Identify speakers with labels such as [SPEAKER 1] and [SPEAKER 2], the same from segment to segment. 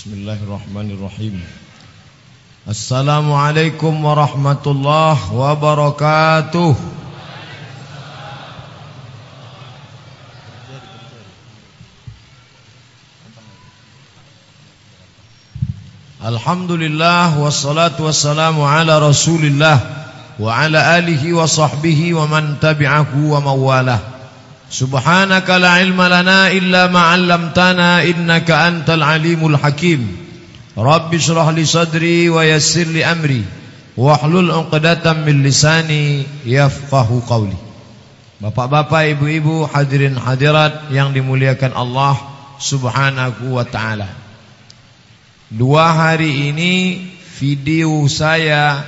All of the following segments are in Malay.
[SPEAKER 1] بسم الله الرحمن الرحيم السلام عليكم ورحمة الله وبركاته الحمد لله والصلاة والسلام على رسول الله وعلى آله وصحبه ومن تبعه وموالاه Subhanaka la ilma lana illa ma'allamtana innaka antal alimul hakim. Rabbi syrah li sadri wa yassir li amri. Wahlul uqdatan min lisani yafqahu qawli. Bapak-bapak, ibu-ibu, hadirin hadirat yang dimuliakan Allah subhanahu wa ta'ala. Dua hari ini video saya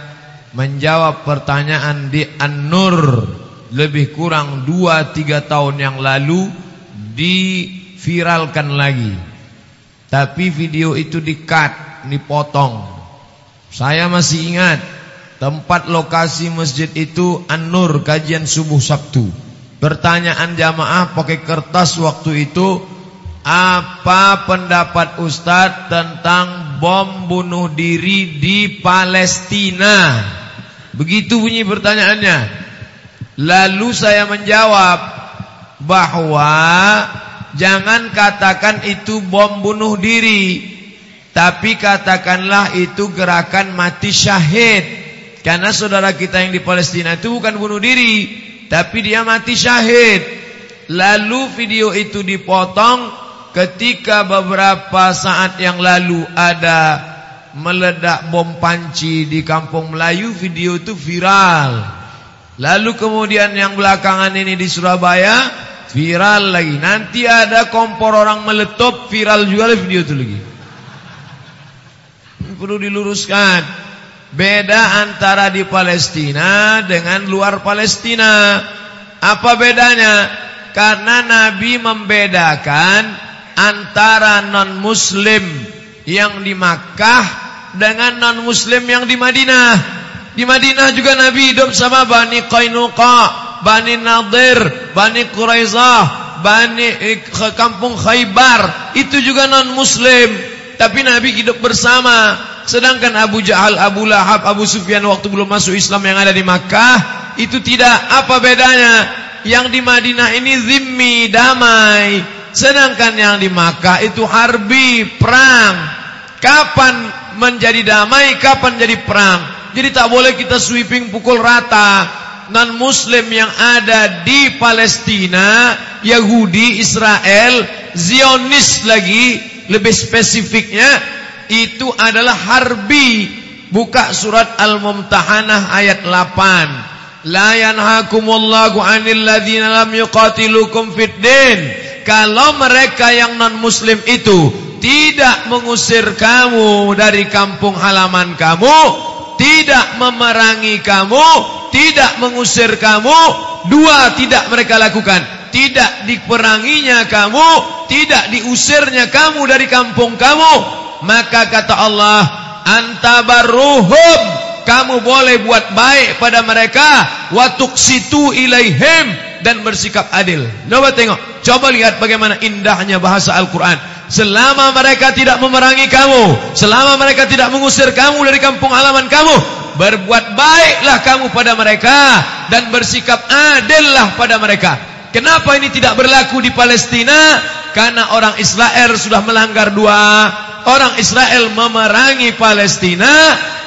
[SPEAKER 1] menjawab pertanyaan di An-Nur lebih kurang 2-3 tahun yang lalu diviralkan lagi. Tapi video itu di-cut, dipotong. Saya masih ingat tempat lokasi masjid itu An-Nur kajian subuh Sabtu. Pertanyaan jamaah pakai kertas waktu itu apa pendapat Ustadz tentang bom bunuh diri di Palestina? Begitu bunyi pertanyaannya. Lalu saya menjawab bahwa jangan katakan itu bom bunuh diri, tapi katakanlah itu gerakan mati syahid. Karena saudara kita yang di Palestina itu bukan bunuh diri, tapi dia mati syahid. Lalu video itu dipotong ketika beberapa saat yang lalu ada meledak bom panci di kampung Melayu, video itu viral. Lalu kemudian yang belakangan ini di Surabaya viral lagi. Nanti ada kompor orang meletup viral juga video itu lagi. Perlu diluruskan. Beda antara di Palestina dengan luar Palestina. Apa bedanya? Karena Nabi membedakan antara non-muslim yang di Makkah dengan non-muslim yang di Madinah. Di Madinah juga Nabi hidup sama Bani Qainuqa, Bani Nadir, Bani Quraizah, Bani eh, kampung Khaybar. Itu juga non-muslim. Tapi Nabi hidup bersama. Sedangkan Abu Jahal, Abu Lahab, Abu Sufyan waktu belum masuk Islam yang ada di Makkah. Itu tidak. Apa bedanya? Yang di Madinah ini zimmi, damai. Sedangkan yang di Makkah itu harbi, perang. Kapan menjadi damai, kapan jadi perang? Jadi tak boleh kita sweeping pukul rata non muslim yang ada di Palestina, Yahudi, Israel, Zionis lagi lebih spesifiknya itu adalah harbi. Buka surat Al-Mumtahanah ayat 8. La yanhakumullahu 'anil ladzina lam yuqatilukum fid din. Kalau mereka yang non muslim itu tidak mengusir kamu dari kampung halaman kamu, tidak memerangi kamu, tidak mengusir kamu, dua tidak mereka lakukan. Tidak diperanginya kamu, tidak diusirnya kamu dari kampung kamu. Maka kata Allah, antabarruhum, kamu boleh buat baik pada mereka, wa tuqsitu ilaihim dan bersikap adil. Coba tengok, coba lihat bagaimana indahnya bahasa Al-Qur'an. Selama mereka tidak memerangi kamu Selama mereka tidak mengusir kamu dari kampung halaman kamu Berbuat baiklah kamu pada mereka Dan bersikap adillah pada mereka. Kenapa ini tidak berlaku di Palestina? Karena orang Israel sudah melanggar dua. Orang Israel memerangi Palestina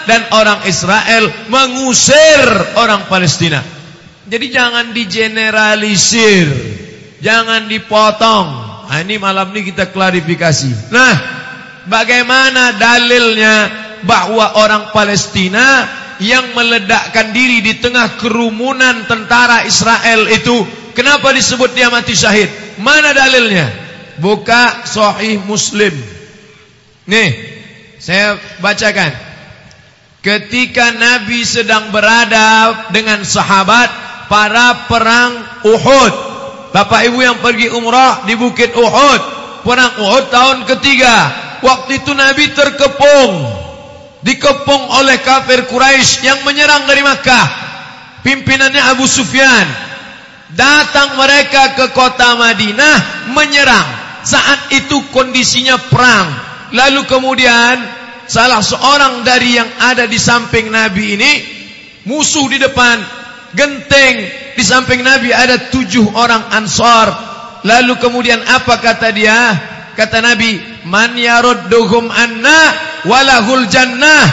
[SPEAKER 1] Dan orang Israel mengusir orang Palestina. Jadi jangan digeneralisir Jangan dipotong Nah, ini malam ini kita klarifikasi. Nah, bagaimana dalilnya bahwa orang Palestina yang meledakkan diri di tengah kerumunan tentara Israel itu, kenapa disebut dia mati syahid? Mana dalilnya? Buka Sahih Muslim. Nih, saya bacakan. Ketika Nabi sedang berada dengan sahabat para perang Uhud, Bapak ibu yang pergi umrah di bukit Uhud. Perang Uhud tahun ketiga. Waktu itu Nabi terkepung. Dikepung oleh kafir Quraisy yang menyerang dari Makkah. Pimpinannya Abu Sufyan. Datang mereka ke kota Madinah Menyerang. Saat itu kondisinya perang. Lalu kemudian salah seorang dari yang ada di samping Nabi ini musuh di depan genteng di samping Nabi ada tujuh orang ansar. Lalu kemudian apa kata dia? Kata Nabi man yarudduhum anna walahul jannah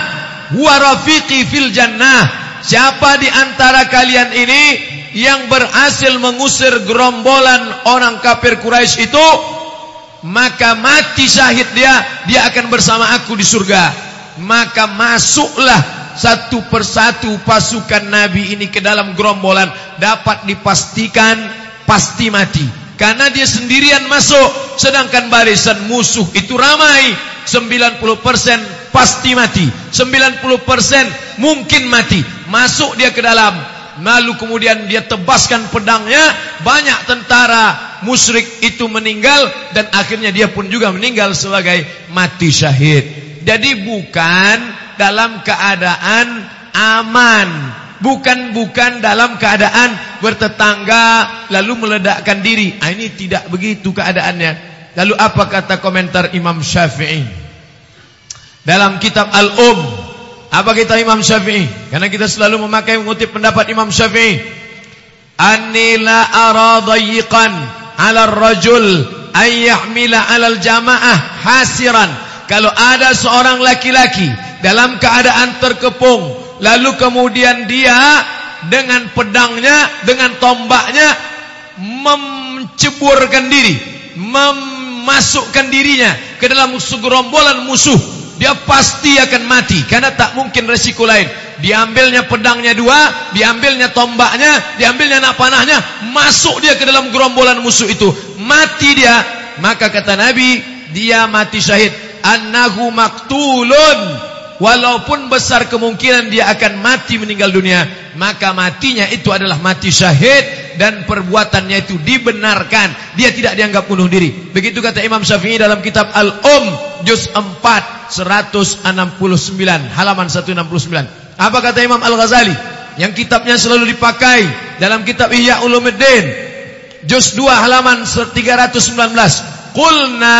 [SPEAKER 1] huwa rafiqi fil jannah. Siapa di antara kalian ini yang berhasil mengusir gerombolan orang kafir Quraisy itu maka mati syahid dia dia akan bersama aku di surga. Maka masuklah satu persatu pasukan nabi ini ke dalam gerombolan dapat dipastikan pasti mati. Karena dia sendirian masuk sedangkan barisan musuh itu ramai. 90% pasti mati. 90% mungkin mati. Masuk dia ke dalam. Lalu kemudian dia tebaskan pedangnya. Banyak tentara musyrik itu meninggal Dan akhirnya dia pun juga meninggal sebagai mati syahid. Jadi bukan dalam keadaan aman Bukan-bukan dalam keadaan bertetangga Lalu meledakkan diri ah, Ini tidak begitu keadaannya Lalu apa kata komentar Imam Syafi'i Dalam kitab Al-Um apa kita Imam Syafi'i? Karena kita selalu memakai mengutip pendapat Imam Syafi'i. Anila ara dayiqan ala rajul ayyahmila ala jamaah hasiran. Kalau ada seorang laki-laki dalam keadaan terkepung, lalu kemudian dia dengan pedangnya, dengan tombaknya menceburkan diri, memasukkan dirinya ke dalam segerombolan musuh dia pasti akan mati karena tak mungkin resiko lain. Diambilnya pedangnya dua, diambilnya tombaknya, diambilnya anak panahnya, masuk dia ke dalam gerombolan musuh itu. Mati dia, maka kata Nabi, dia mati syahid. Annahu maktulun. Walaupun besar kemungkinan dia akan mati meninggal dunia, maka matinya itu adalah mati syahid dan perbuatannya itu dibenarkan. Dia tidak dianggap bunuh diri. Begitu kata Imam Syafi'i dalam kitab Al-Um juz 4 169 halaman 169 apa kata Imam Al-Ghazali yang kitabnya selalu dipakai dalam kitab Ihya Ulumuddin juz 2 halaman 319 qulna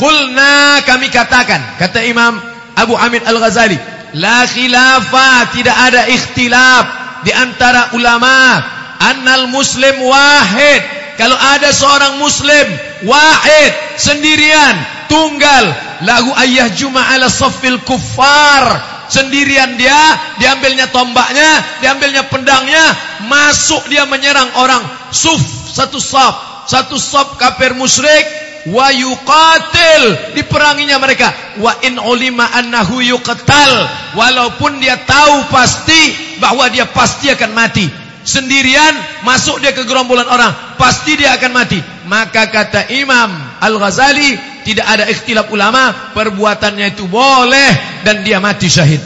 [SPEAKER 1] qulna kami katakan kata Imam Abu Hamid Al-Ghazali. La khilafah tidak ada ikhtilaf di antara ulama. Annal muslim wahid. Kalau ada seorang muslim wahid sendirian tunggal. Lahu ayah juma ala safil kufar sendirian dia diambilnya tombaknya diambilnya pedangnya masuk dia menyerang orang. Suf satu saf satu saf kafir musyrik wa yuqatil diperanginya mereka. Wa in ulima annahu yuqtal. Walaupun dia tahu pasti bahwa dia pasti akan mati. Sendirian masuk dia ke gerombolan orang pasti dia akan mati. Maka kata Imam Al-Ghazali tidak ada ikhtilaf ulama perbuatannya itu boleh dan dia mati syahid.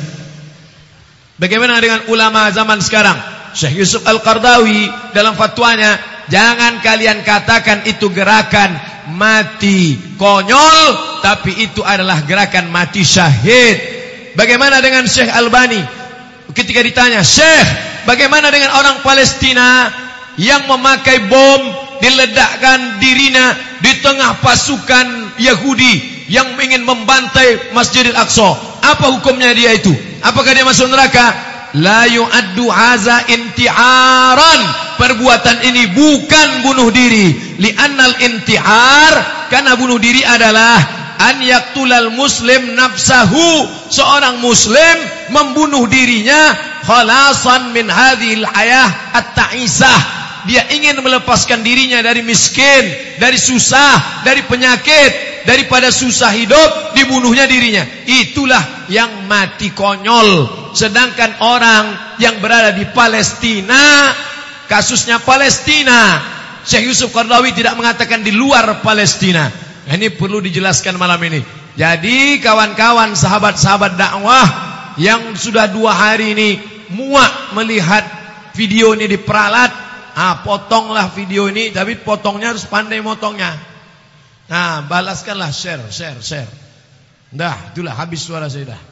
[SPEAKER 1] Bagaimana dengan ulama zaman sekarang? Syekh Yusuf Al-Qardawi dalam fatwanya jangan kalian katakan itu gerakan mati konyol tapi itu adalah gerakan mati syahid bagaimana dengan Syekh Albani ketika ditanya Syekh Bagaimana dengan orang Palestina yang memakai bom diledakkan dirinya di tengah pasukan Yahudi yang ingin membantai Masjidil Aqsa? Apa hukumnya dia itu? Apakah dia masuk neraka? La yu'addu haza inti'aran. Perbuatan ini bukan bunuh diri. Li'annal inti'ar karena bunuh diri adalah an yaktulal muslim nafsahu seorang muslim membunuh dirinya khalasan min hadhil hayah at-ta'isah dia ingin melepaskan dirinya dari miskin dari susah dari penyakit daripada susah hidup dibunuhnya dirinya. Itulah yang mati konyol. Sedangkan orang yang berada di Palestina kasusnya Palestina. Syekh Yusuf Qardawi tidak mengatakan di luar Palestina. Ini perlu dijelaskan malam ini. Jadi kawan-kawan sahabat-sahabat dakwah yang sudah dua hari ini muak melihat video ini diperalat, ah potonglah video ini, tapi potongnya harus pandai motongnya. Nah, balaskanlah share, share, share. Dah, itulah habis suara saya dah.